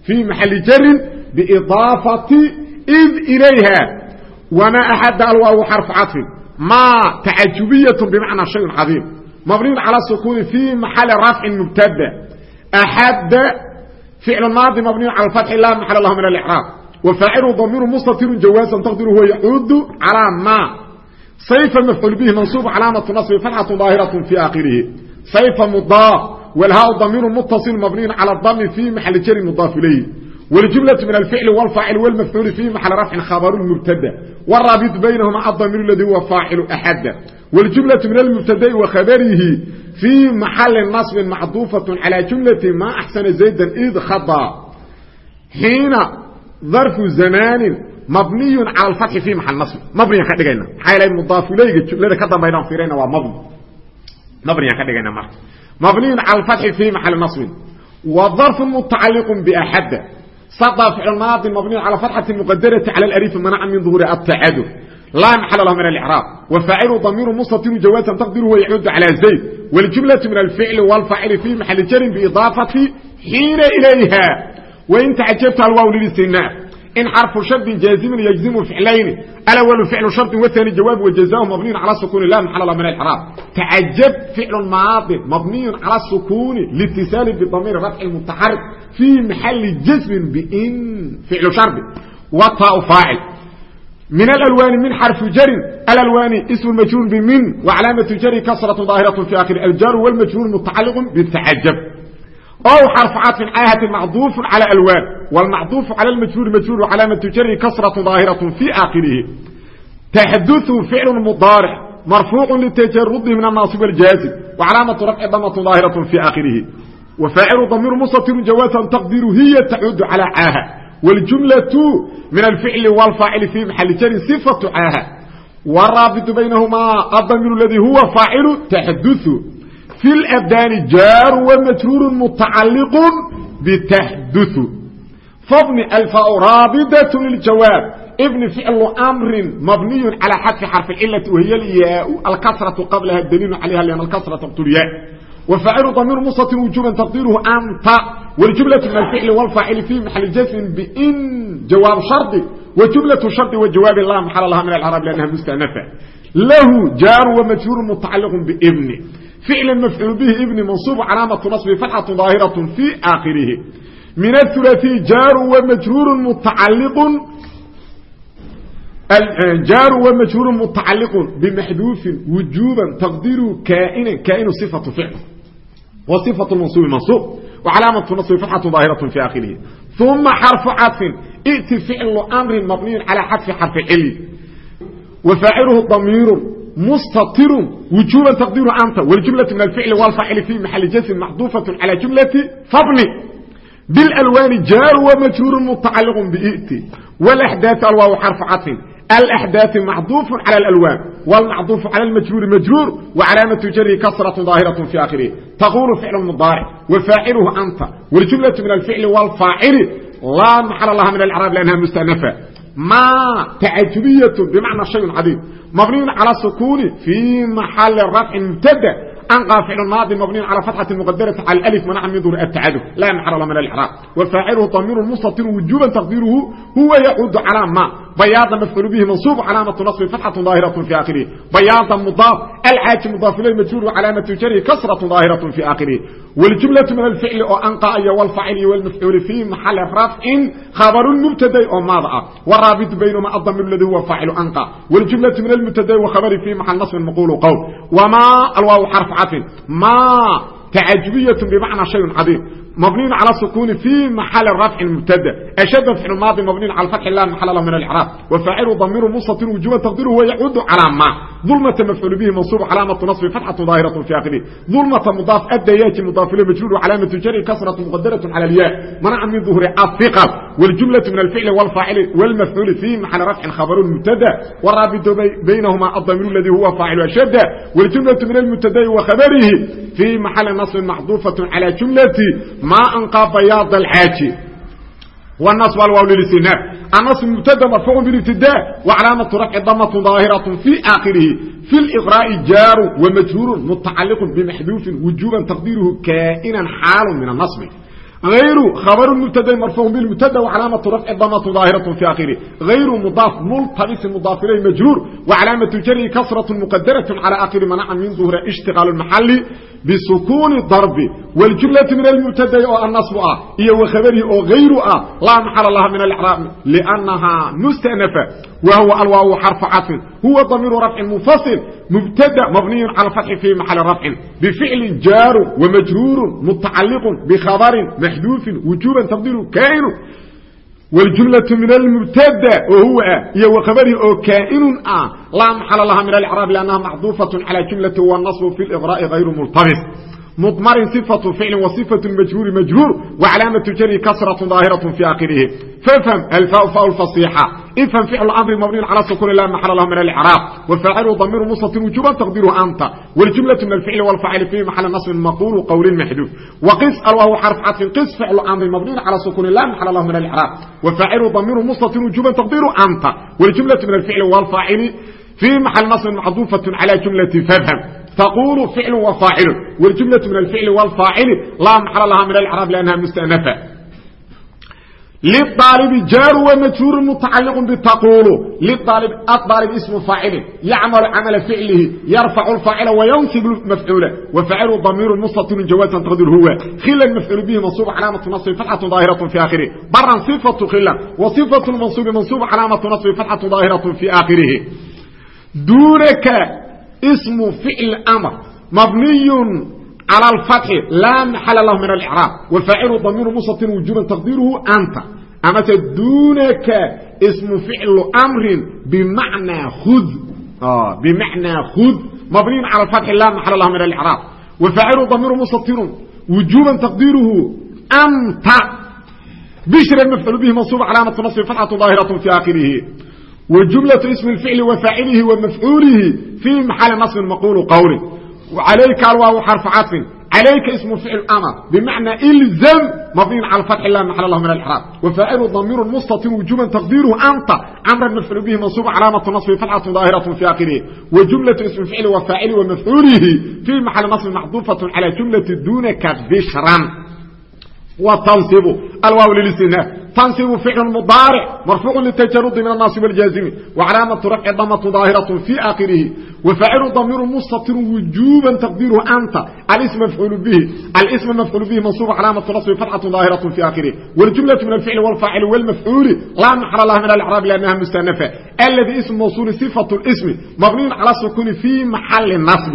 في maحaل jrin بإضاaفaةi id إilayha وma أحad alwaaw xرف caطفi ma تacajubiyaة بmaعنى شhayء caظيم مبنiي عalى السكون في maحaل رفع مبتdى أحad فعل maaضي مبنiي عalى الفتح la محل لh من الإعراab وفاacلhu ضمير مstir jawاaزا تقديr huwa يعuud عalى ma sayfa mafcuul bihi mansuub calaamatu naصbi fatxatu daahiraة fii aakhirihi sayfa mudaaf walhaa damiiru mutaصil mabniyu calى dami fii maxali jari mudaaf ilayhi wاljumlaةu min alficli wاlfaacil wاlmafcuuli fii maxali rafcin khabaru mubtada wاraabit baynahuma adamiir اladii huwa faacilu axada wاljumlaةu min almubtada'i wa khabarihi fii maxali naصbin macduufaة calى jumlati ma axsana zayda id khada xiina darfu zamaanin mabniy al ai i maa mabniyan ka dhigana maaa mudaafuleyga jumlada ka dambayna firana waa mabni. Mabniyan ka dhigana marka. Mabniyu al ai i maal naصbin wa darfu mutacaliqu baxadda sada ficilmaadi mabniyu ala faxati muqadarati cala alarifi manaca min duhuri atacadur laa maxala lahu min alicraab wa faacilu damiiru mustatiru jawaasan taqdiru huwa yacuudu cala zayd. Waljumlatu min alficli wاlfaacili fi maxali jarin biidaafati xiina ilayha. Wain tacajabta alwaaw lilistinaa in xarfu shardin jaazimin yajzimu ficlayni alawalu ficlu shardin waani jawaab wajazaahu mabniyun cala sukuuni la maxalala min alciraab tacajab ficlu maadin mabniyun cala sukuuni liitisaali bidamiiri rafci mutaxarik fii maxali jasmin bin ficlu shardi wa taau faacil min alalwaani min xarfu jarin alalwaani ismu majruur bimin wacalaamatu jari kasratu daahiratu fi akhiri aljaru wlmajruur mutacaliqu bitacajab أو xرف cطف cاhة معضوف على ألوان والمعضوف على المجهور مجهور علامة جر كسرة ظاهرة في آخره تحدث فعل مضارع مرفوع لتجرده من الناصب والجازم وعلامة رفع ضمة ظاهرة في آخره وفاعل ضمير مستتر جوازا تقدير هي تعود على عاهة والجملة من الفعل والفاعل في محل جر صفة عاهة والرابط بينهما الضمير الذي هو فاعل تحدث في الأبدان جار ومجرور متعلق بتحدث فابن الفاء رابطة للجواب ابن فعل أمر مبني على حذف حرف العلة وهي الياء الكسرة قبلها الدليل عليها لأن الكسرة تقتل ياء وفاعل ضمير مستتر وجوبا تقديره أنت والجملة من الفعل والفاعل في محل جزم بإن جواب شرط وجملة شرط وجواب الله محل لها من العرب لأنها مستأنفة له جار ومجرور متعلق بابن فعل مفعول به ابن منصوب علامة نصب فتحة ظاهرة في آخره من الثلاثي جار ومجرور متعلق جار ومجرور متعلق بمحذوف وجوبا تقدير كائن كائن صفة فعل وصفة المنصوب منصوب وعلامة نصب فتحة ظاهرة في آخره ثم حرف عطف ائت فعل أمر مبني على حذف حرف علي وفاعله ضمير مستطر وجوبا تقدير أنت والجملة من الفعل والفاعل في محل جزم محذوفة على جملة فابن بالألوان جار ومجرور متعلق بإئت والأحداث الواو حرف عطف الأحداث معطوف على الألوان والمعطوف على المجرور مجرور وعلامة جره كسرة ظاهرة في آخره تقول فعل مضارع وفاعله أنت والجملة من الفعل والفاعل لا محل لها من الإعراب لأنها مستأنفة ما تعجبية بمعنى شيء عظيم مبني على السكون في محل الرفع مبتدا أنقى فعل الماضي مبني على فتحة مقدرة على الألف منع من ظهور التعادف لا محل من الإعراب وفاعله ضمير مستتر وجوبا تقديره هو يعود على ما بياضا مفعول به منصوب علامة نصب فتحة ظاهرة في آخره بياضا مضاف العاج مضاف إليه مجرور وعلامة جره كسرة ظاهرة في آخره والجملة من الفعل أو أنقى أي والفاعل والمفعول في محل رفع خبر المبتدا أو ماضع والرابط بينهما الضمير الذي هو فاعل أنقى والجملة من المبتدا وخبر في محل نصب مقول قول وما الواو حرف عطف ما تعجبية بمعنى شيء عظيم مبني على السكون في محل رفع مبتدا أشد فعل ماضي مبني على الفتح لا محل له من الإعراب وفاعل ضمير مستتر وجوبا تقديره ويعود على ما ظلمة مفعول به منصوب علامة نصب فتحة ظاهرة في آخره ظلمة مضاف أدى ياتي مضاف إليه مجرور علامة جر كسرة مقدرة على الياء منع من ظهور الثقل والجملة من الفعل والفاعل والمفعول في محل رفع خبر مبتدا والرابط بينهما الضمير الذي هو فاعل أشد والجملة من المبتدا وخبره في محل نصب محذوفة maanqa bayaad alxaaji wnasb alwaw lilistinaab annasb mubtada marfuucu bilibtida wacalaamatu rafci damatun daahiraة fi aakhirihi fi liqraa'i jaaru wamajhuurun mutacaliqu bimaxduufin wujuban taqdiiruhu kaa'inan xaalu min anasbi حال من النصب غير خبر المبتدا مرفوع بالمبتدا وعلامه رفع ضمه ظاهره في اخره غير مضاف ملتبس مضاف اليه مجرور وعلامه جره كسره مقدره على اخر منع من ظهور اشتغال المحل بسكون الضرب والجمله من المبتدا او النصب اه هي وخبره او غير اه لا محل لها من الاعراب لانها مستأنفه وهو الواو حرف عطف هو ضمير رفع منفصل مبتدا مبني على الفتح في محل رفع بفعل جار ومجرور maxduufin wujuuban taqdiru kaainu wljumlau min almubtada oo huwa ah iyo wkhabari oo kaainun ah laa maxala laha min alcraab lannaha maxduufatun calaa jumlati wanasbu fi liqraai hayru multabis مضمر صفة فعل وصفة المجرور مجرور وعلامة جر كسرة ظاهرة في آخره فافهم الفاء فاء الفصيحة افهم فعل الأمر مبني على سكون لا محل له من الإعراب والفاعل ضمير مستتر وجوبا تقديره أنت والجملة من الفعل والفاعل في محل نصب مقول قول محذوف وقس الواو حرف عطف قس فعل الأمر مبني على سكون لا محل له من الإعراب والفاعل ضمير مستتر وجوبا تقديره أنت والجملة من الفعل والفاعل في محل نصب محذوفة على جملة فافهم تقول فعل وفاعل والجملة من الفعل والفاعل لا محل لها من الإعراب لأنها مستأنفة للطالب جار ومجرور متعلق بتقول للطالب الطالب اسم فاعل يعمل عمل فعله يرفع الفاعل وينصب المفعول وفاعل ضمير مستتر جوازا تقدر هو خلا المفعول به منصوب علامة نصب فتحة ظاهرة في آخره برا صفة خلا وصفة المنصوب منصوب علامة نصب فتحة ظاهرة في آخره دونك اسم فعل أمر مبني على الفتح لا محل له من الإعراب والفاعل ضمير مستتر وجوبا تقديره أنت أما دونك اسم فعل أمر بمعنى خذ آه بمعنى خذ مبني على الفتح لا محل له من الإعراب والفاعل ضمير مستتر وجوبا تقديره أنت بشر المفعول به منصوب علامة نصب فتحة ظاهرة في آخره وجملة اسم الفعل وفاعله ومفعوله في محل نصب مقول قول وعليك الواو حرف عطف عليك اسم فعل امر بمعنى الزم مبني على الفتح لا محل له من الاعراب وفاعل ضمير مستتر وجوبا تقديره انت امر المفعول به منصوب علامه نصب فتحه ظاهره في اخره وجمله اسم الفعل وفاعله ومفعوله في محل نصب محذوفه على جمله دونك بشرا وتنصب الواو للاستئناف تنصب فعل مضارع مرفوع للتجرد من الناصب والجازم وعلامة رفع ضمة ظاهرة في آخره وفاعل ضمير مستتر وجوبا تقديره أنت الاسم مفعول به الاسم مفعول به منصوب علامة نصب فتحة ظاهرة في آخره والجملة من الفعل والفاعل والمفعول لا محل لها من الإعراب لأنها مستأنفة الذي اسم موصول صفة الاسم مبني على السكون في محل نصب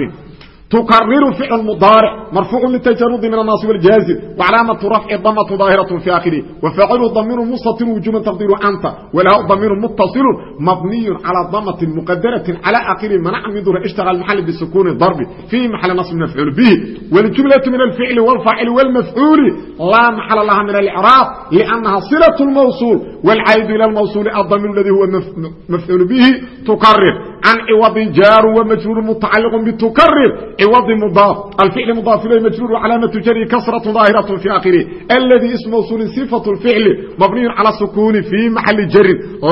تكرر فعل مضارع مرفوع للتجرد من الناصب والجازم وعلامة رفع الضمة ظاهرة في آخره وفاعل ضمير مستتر وجوبا تقدير أنت وله ضمير متصل مبني على ضمة مقدرة على آخره منع من ظهر اشتغل المحل بالسكون الضرب في محل نصب مفعول به والجملة من الفعل والفاعل والمفعول لا محل لها من الإعراب لأنها صلة الموصول والعائد إلى الموصول الضمير الذي هو مفعول به تكرر عن عوض جار ومجرور متعلق بتكرر عوض مضاف الفعل مضاف اليه مجرور وعلامه جره كسره ظاهره في اخره الذي اسم موصول صفه الفعل مبني على السكون في محل جر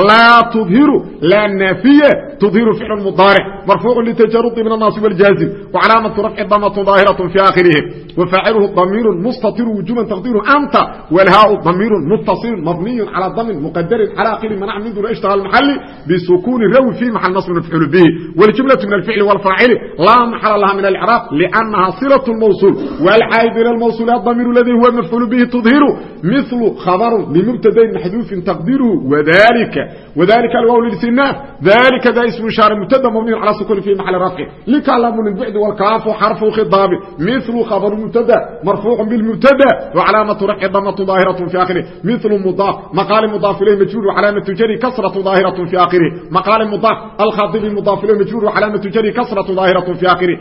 لا تظهر لا نافيه تظهر فعل مضارع مرفوع لتجرد من الناصب والجازم وعلامه رفع الضمه ظاهره في اخره وفاعله ضمير مستتر وجوبا تقديره انت والهاء ضمير متصل مبني على الضم مقدر على اخر منع من دون اشتغل المحل بسكون الرو في محل نصب مفعول mafcuul bihi wاljumlaة min alficli wاlfaacili laa maxala laha min alcraab lأnnaha silaة mawsuul wاlcaa'id ilى mawsuul adamiir اladii huwa mafcuul bihi tudhiru miثlu khabaru limubtadain maxduufin taqdiruhu wdalika wdalika alwaw lilsinaaf dalika da ismu ishaare mubtada mabniy calى sukuni fi maxali rafci likalamu lilbicdi wاlkaafu xarfu khidaabi miثlu khabaru mubtada marfuucu bاlmubtada wcalaamaةu rafci damatu daahiraة fi akhirih miثlu mudaaf maqaali mudaaf ilayh majhuur wcalaamatu jari kasraةu daahiraة fi akhirih maqaali mudaaf alkhaadibi mudaaf ilayh majhuur wcalaamatu jari kasraةu daahiraة fi akhirih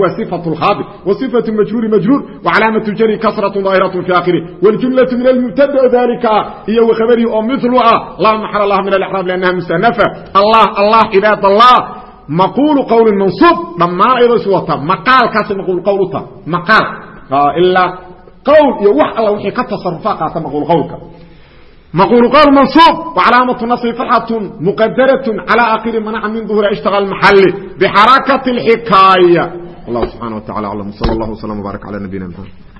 alahwa صifaة اlkhaadib وصifaة majhuuri majhuur wcalaamatu jari kasraةu daahiraة fi akhirih wاljumlaة min almubtada dalika ah iyo wkhabarihi oo miثlu ah laa maxala laha min alcraab lannaha musanafa allah allah cibaad allah maquulu qowli mansuub dhammaan ayadoo is wata maqaalkaasay maquul qowl u taha maqaal ilaa qowl iyo wax alla wixii ka tasarufa qaata maquul qowlka maquul qowl mansuub wcalaamatu nasri fatxatun muqadaratun calى akhiri manaca min duhuri ishtaqa maxali bxarakati اlxikaaya allah subxana wa tacala aclam sal اllah wslm wbaarak calى nabiyina mxamed